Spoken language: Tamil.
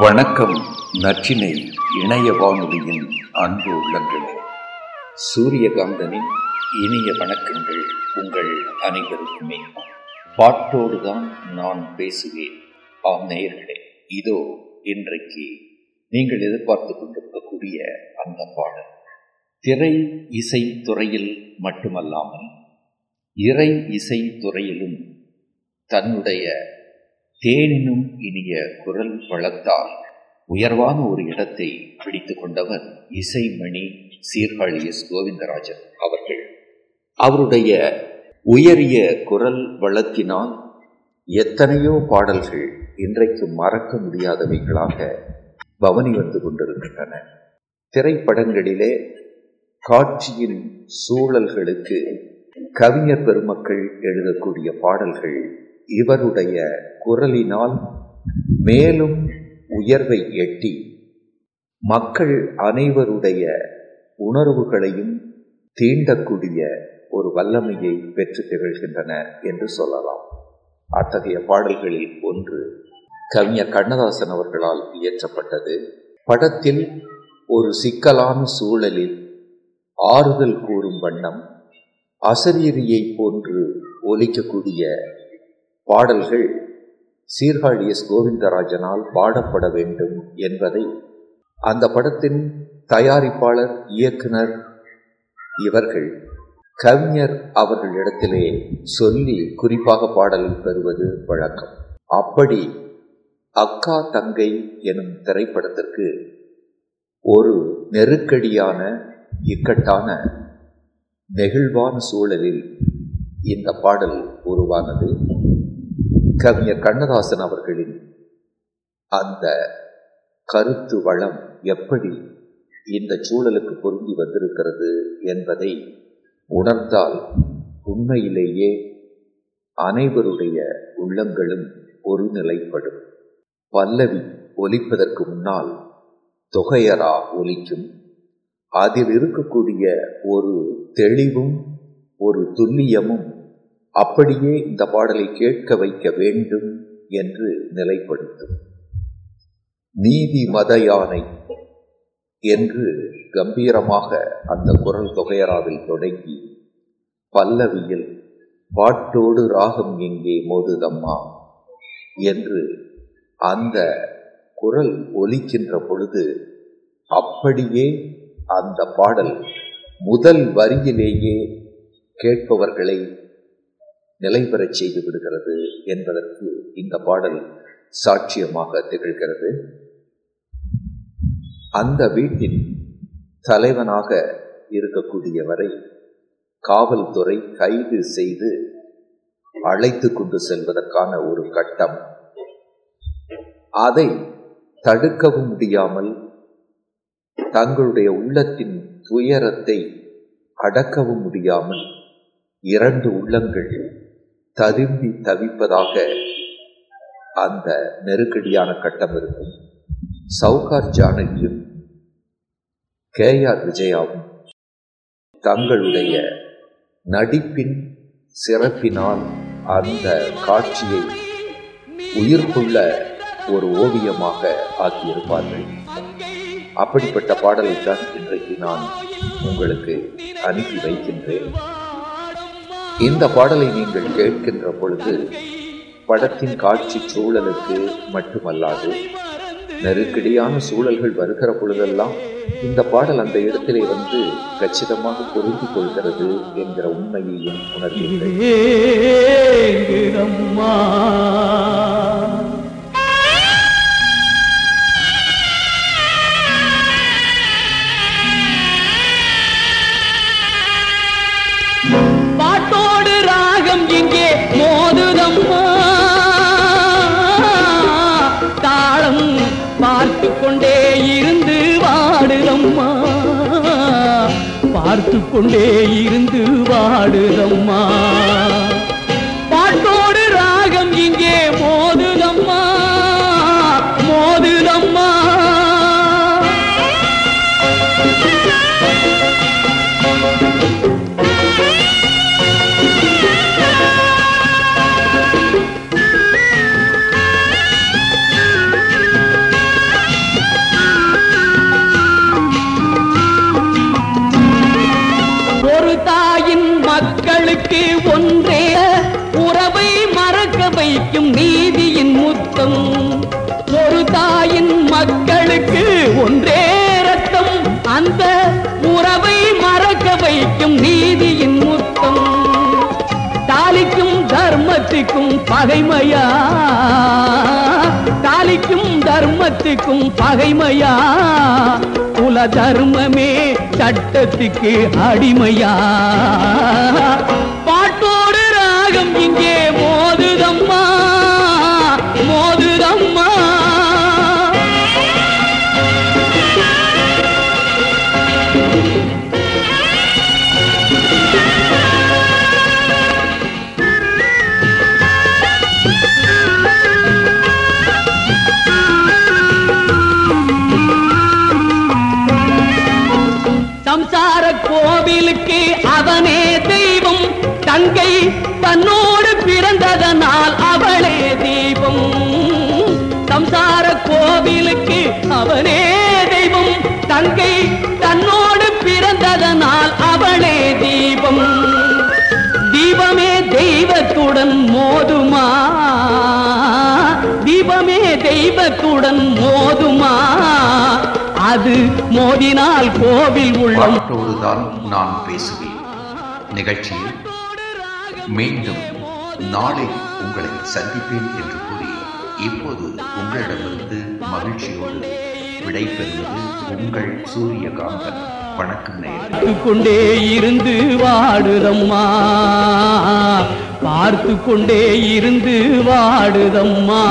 வணக்கம் நச்சினை இணைய வானொலியின் அன்பு உள்ளங்களே. சூரியகாந்தனின் இனிய வணக்கங்கள் உங்கள் அனைவருக்குமே. பாட்டோடுதான் நான் பேசுவேன். ஆம் நேயர்களே இதோ இன்றைக்கு நீங்கள் எதிர்பார்த்து கொண்டிருக்கக்கூடிய அந்த பாடல். திரை இசை துறையில் மட்டுமல்லாமல் இறை இசை துறையிலும் தன்னுடைய தேனினும் இனிய குரல் வளத்தால் உயர்வான ஒரு இடத்தை பிடித்து கொண்டவர் இசைமணி சீர்காழி எஸ் கோவிந்தராஜன் அவர்கள். அவருடைய உயரிய குரல் வளத்தினால் எத்தனையோ பாடல்கள் இன்றைக்கு மறக்க முடியாதவைகளாக பவனி வந்து கொண்டிருக்கின்றன. திரைப்படங்களிலே காட்சியின் சூழல்களுக்கு கவிஞர் பெருமக்கள் எழுதக்கூடிய பாடல்கள் இவருடைய குரலினால் மேலும் உயர்வை எட்டி மக்கள் அனைவருடைய உணர்வுகளையும் தீண்டக்கூடிய ஒரு வல்லமையை பெற்று திகழ்கின்றன என்று சொல்லலாம். அத்தகைய பாடல்களில் ஒன்று கவிஞர் கண்ணதாசன் அவர்களால் இயற்றப்பட்டது. படத்தில் ஒரு சிக்கலான சூழலில் ஆறுதல் கூறும் வண்ணம் அசரீரியை போன்று ஒலிக்கக்கூடிய பாடல்கள் சீர்காழி எஸ் கோவிந்தராஜனால் பாடப்பட வேண்டும் என்பதை அந்த படத்தின் தயாரிப்பாளர் இயக்குனர் இவர்கள் கவிஞர் அவர்களிடத்திலே சொல்லி குறிப்பாக பாடல் பெறுவது வழக்கம். அப்படி அக்கா தங்கை எனும் திரைப்படத்திற்கு ஒரு நெருக்கடியான இக்கட்டான நெகிழ்வான சூழலில் இந்த பாடல் உருவானது. கவிஞர் கண்ணதாசன் அவர்களின் அந்த கருத்து வளம் எப்படி இந்த சூழலுக்கு பொருந்தி வந்திருக்கிறது என்பதை உணர்ந்தால் உண்மையிலேயே அனைவருடைய உள்ளங்களும் ஒரு நிலைப்படும் பல்லவி ஒலிப்பதற்கு முன்னால் தொகையரா ஒலிக்கும். அதில் இருக்கக்கூடிய ஒரு தெளிவும் ஒரு துல்லியமும் அப்படியே இந்த பாடலை கேட்க வைக்க வேண்டும் என்று நிலைப்படுத்தும். நீதி மத யானை என்று கம்பீரமாக அந்த குரல் தொகையராவில் தொடங்கி பல்லவியில் பாட்டோடு ராகம் எங்கே மோதுதம்மா? என்று அந்த குரல் ஒலிக்கின்ற பொழுது அப்படியே அந்த பாடல் முதல் வரியிலேயே கேட்பவர்களை நிலை பெறச் செய்து விடுகிறது என்பதற்கு இந்த பாடல் சாட்சியமாக திகழ்கிறது. அந்த வீட்டின் தலைவனாக இருக்கக்கூடியவரை காவல்துறை கைது செய்து அழைத்து கொண்டு செல்வதற்கான ஒரு கட்டம். அதை தடுக்கவும் முடியாமல் தங்களுடைய உள்ளத்தின் துயரத்தை அடக்கவும் முடியாமல் இரண்டு உள்ளங்கள் ததும்பி தவிப்பதாக அந்த நெருக்கடியான கட்டம் இருக்கும். சவுகார் ஜானகியும் கே ஆர் விஜயாவும் தங்களுடைய நடிப்பின் சிறப்பினால் அந்த காட்சியை உயிர்ப்புள்ள ஒரு ஓவியமாக ஆக்கியிருப்பார்கள். அப்படிப்பட்ட பாடலைத்தான் இன்றைக்கு நான் உங்களுக்கு அனுப்பி வைக்கின்றேன். இந்த பாடலை நீங்கள் கேட்கின்ற பொழுது படத்தின் காட்சி சூழலுக்கு மட்டுமல்லாது நெருக்கடியான சூழல்கள் வருகிற பொழுதெல்லாம் இந்த பாடல் அந்த இடத்திலே வந்து கச்சிதமாக பொருந்திக் கொள்கிறது என்கிற உண்மையையும் உணர்கிறேன் பார்த்து கொண்டே இருந்து வாடுதம்மா. நீதியின் முத்தம். தாலிக்கும் தர்மத்துக்கும் பகைமையா? தாலிக்கும் தர்மத்துக்கும் பகைமையா? குல தர்மமே சட்டத்துக்கு அடிமையா? தங்கை தன்னோடு பிறந்ததனால் அவளே தீபம் சம்சார கோவிலுக்கு அவனே தெய்வம். தங்கை தன்னோடு பிறந்ததனால் அவளே தீபம் தீபமே தெய்வத்துடன் மோதுமா? தீபமே தெய்வத்துடன் மோதுமா? அது மோதினால் கோவில் உள்ளம். நான் பேசுவேன். நிகழ்ச்சியில் மீண்டும் நாளை உங்களை சந்திப்பேன் என்று கூறி இப்போது உங்களிடமிருந்து மகிழ்ச்சியோடு விடைபெறுவது உங்கள் சூரியகாந்தன். வணக்கம் பார்த்து கொண்டே இருந்து வாடுதம்மா. பார்த்து கொண்டே இருந்து வாடுதம்மா.